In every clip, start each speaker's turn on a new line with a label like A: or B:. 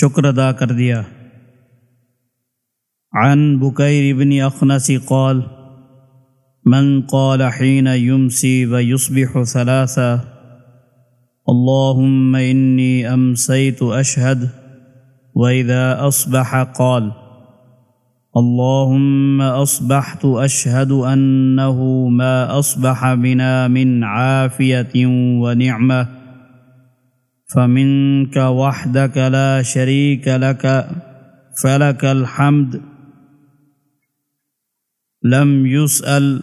A: شکر ادا کر دیا۔ عن بکیر ابن اخنس قال من قال حين يمسي ويصبح ثلاثا اللهم إني أمسيت أشهد وإذا أصبح قال اللهم أصبحت أشهد أنه ما أصبح بنا من عافية ونعمة فمنك وحدك لا شريك لك، فلك الحمد، لم يسأل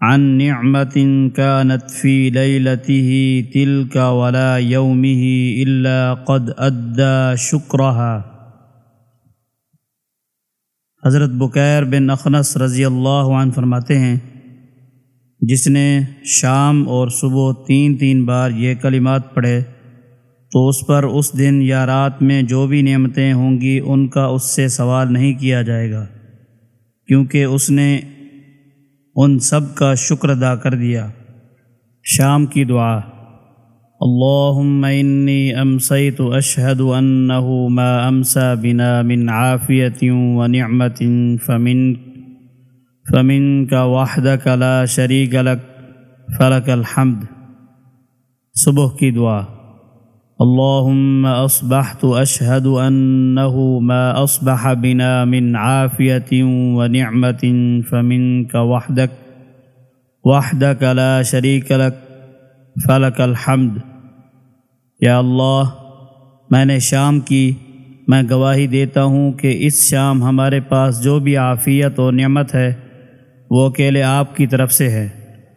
A: عن نعمة كانت في ليلته تلك ولا يومه إلا قد أدى شكرها۔ حضرت بکیر بن اخنس رضی اللہ عنہ فرماتے ہیں، جس نے شام اور صبح تین تین بار یہ کلمات پڑھے تو اس پر اس دن یا رات میں جو بھی نعمتیں ہوں گی، ان کا اس سے سوال نہیں کیا جائے گا، کیونکہ اس نے ان سب کا شکر ادا کر دیا۔ شام کی دعا۔ اللهم إني أمسيت أشهد أنه ما أمسى بنا من عافية ونعمة فمنك فمنك وحدك لا شريك لك فلك الحمد۔ صبح کی دعا۔ اللهم أصبحت أشهد أنه ما أصبح بنا من عافية ونعمة فمنك وحدك وحدك لا شريك لك فلک الحمد. یا اللہ، میں نے شام کی، میں گواہی دیتا ہوں کہ اس شام ہمارے پاس جو بھی عافیت و نعمت ہے، وہ اکیلے آپ کی طرف سے ہے۔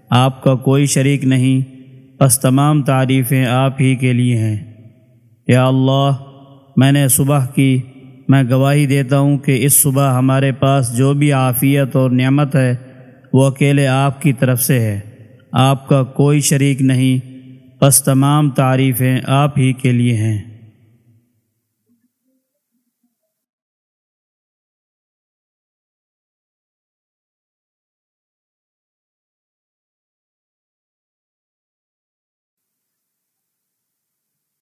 A: آپ کا کوئی شریک نہیں، بس تمام تعریفیں آپ ہی کے لیے ہیں۔ یا اللہ، میں نے صبح کی، میں گواہی دیتا ہوں کہ اس صبح ہمارے پاس جو بھی عافیت اور نعمت ہے، وہ اکیلے آپ کی طرف سے ہے۔ آپ کا کوئی شریک نہیں، بس تمام تعریفیں آپ ہی کے لیے ہیں۔